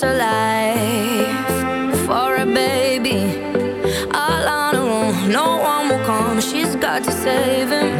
just for a baby. All on her own, no one will come. She's got to save him.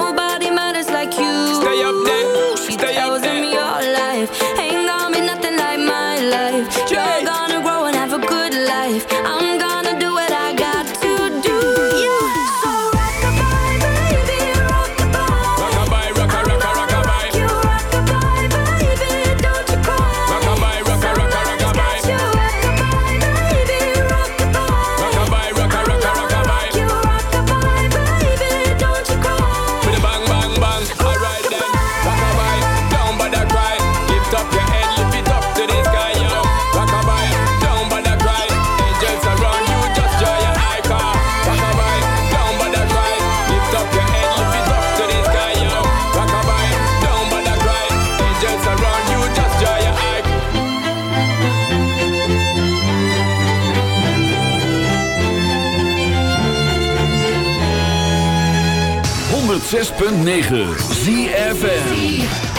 106.9 ZFM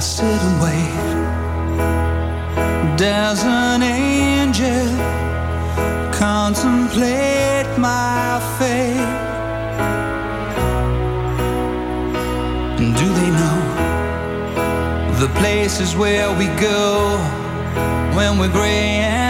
sit and wait. There's an angel contemplate my fate. And do they know the places where we go when we're gray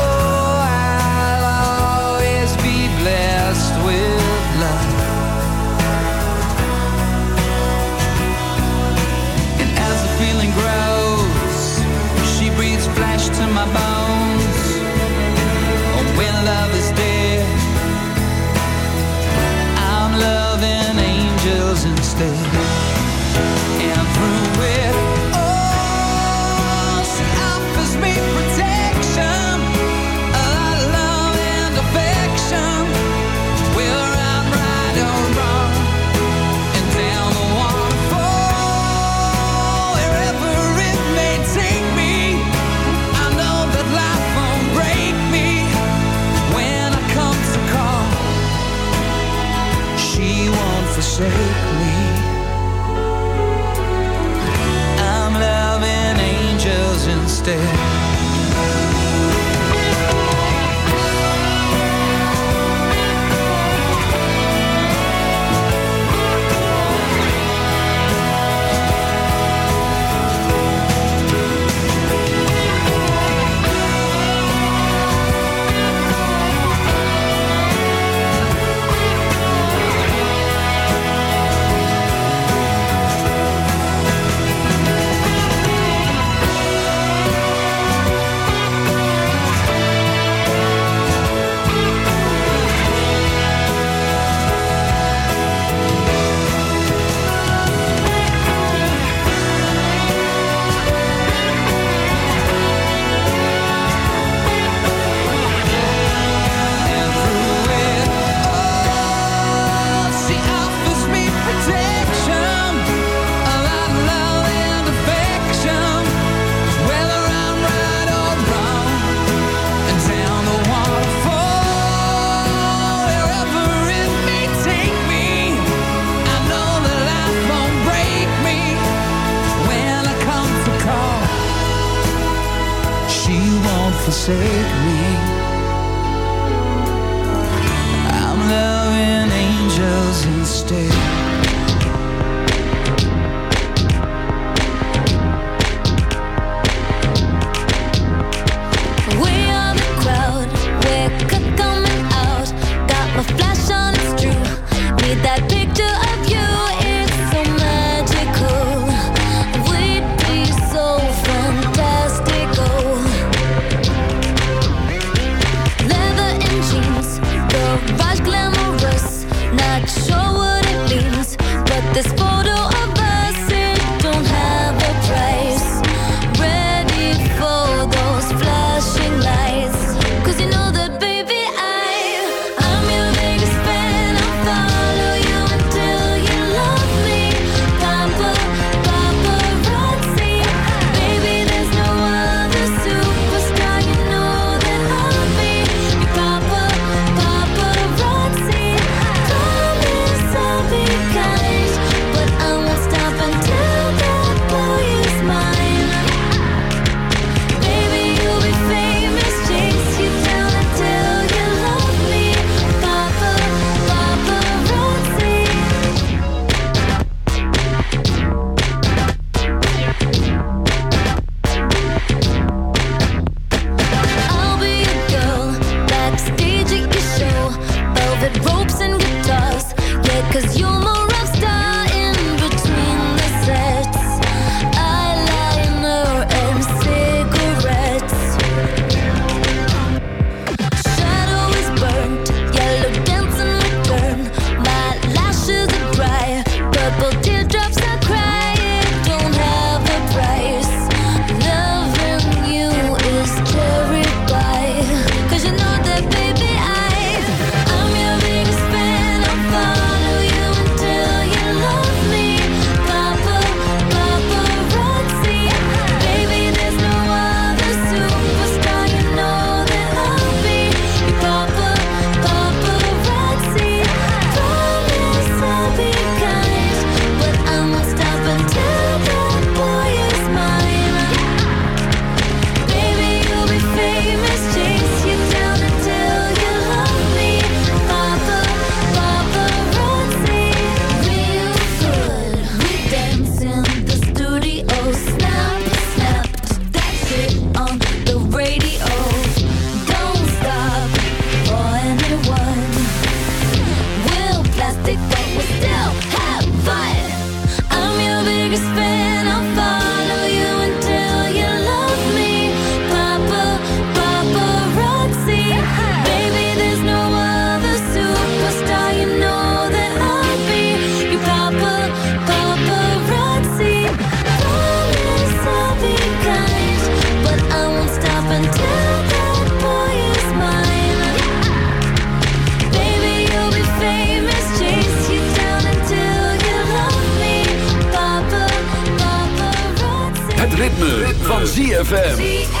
ZFM.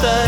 say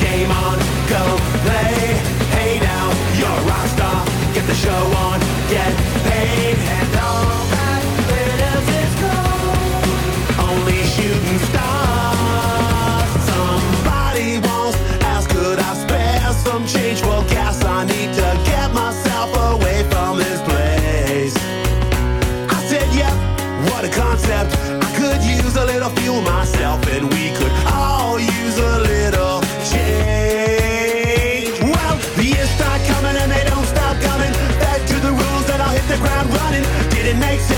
Game on, go play. Hey now, you're a rock star. Get the show on, get paid. And all that glitters is gold. Only shooting stars.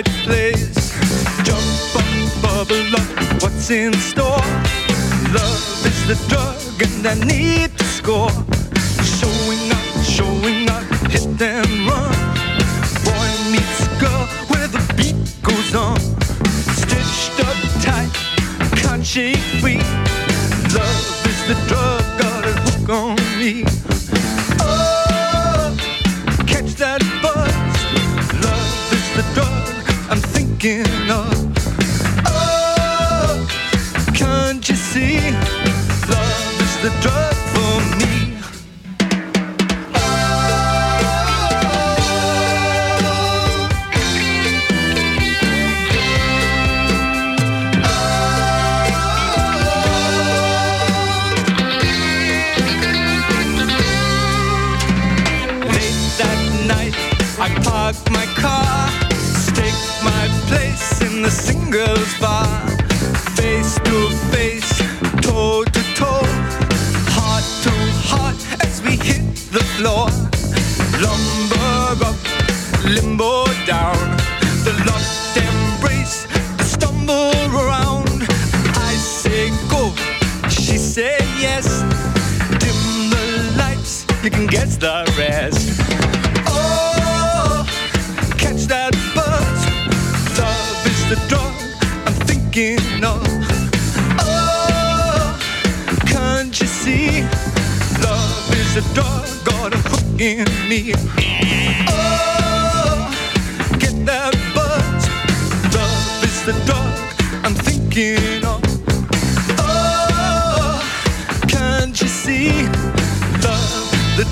red light plays. Jump up, bubble up, what's in store? Love is the drug, and I need to score. Showing up, showing up, hit and run. Boy meets girl where the beat goes on. Stitched up tight, can't shake free. Love is the drug, got a hook on me. I'm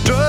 Love,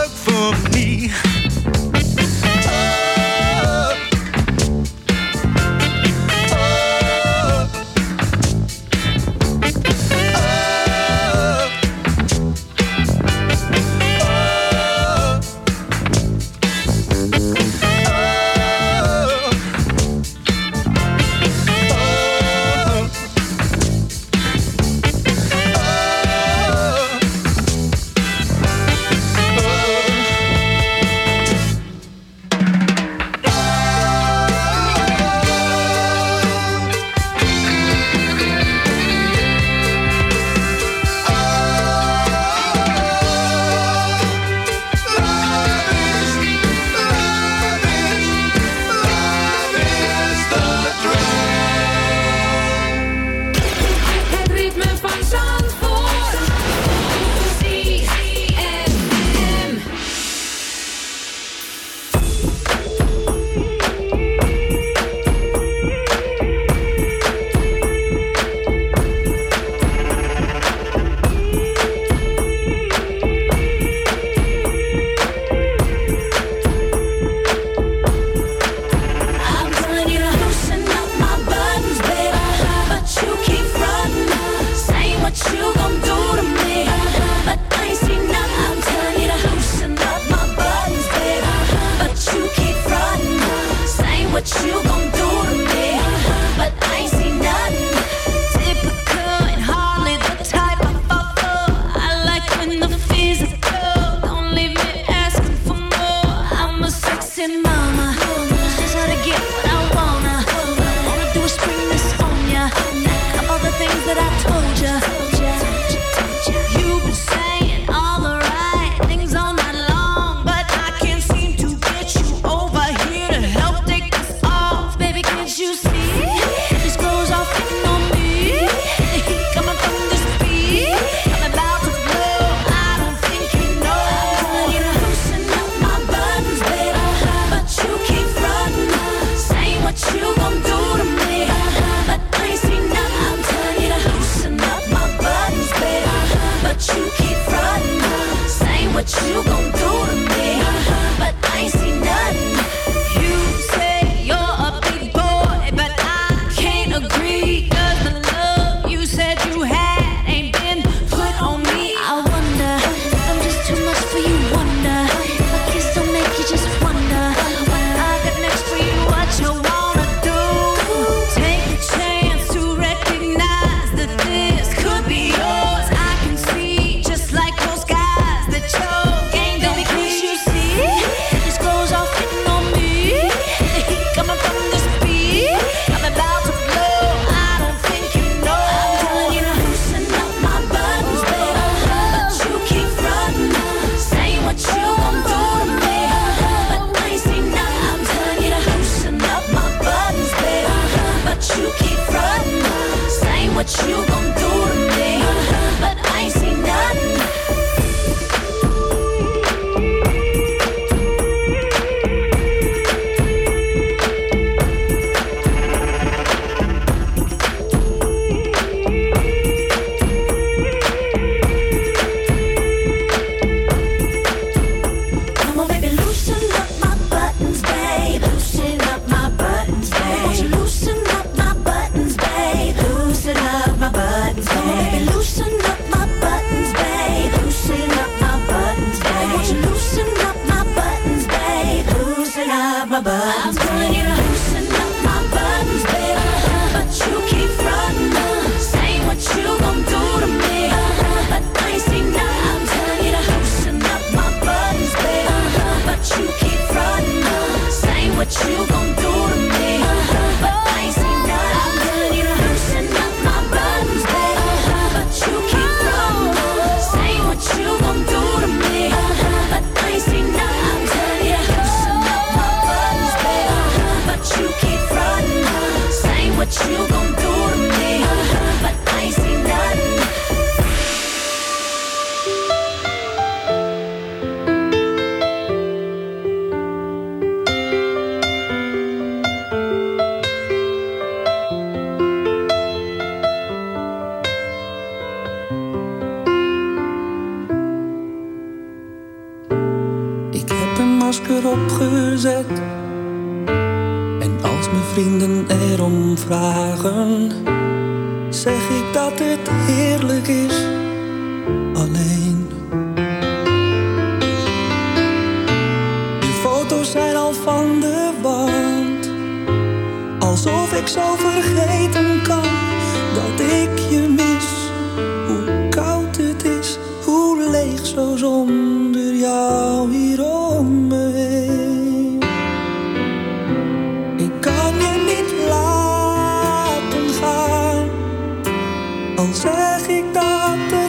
al zeg ik dat het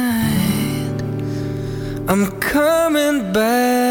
I'm coming back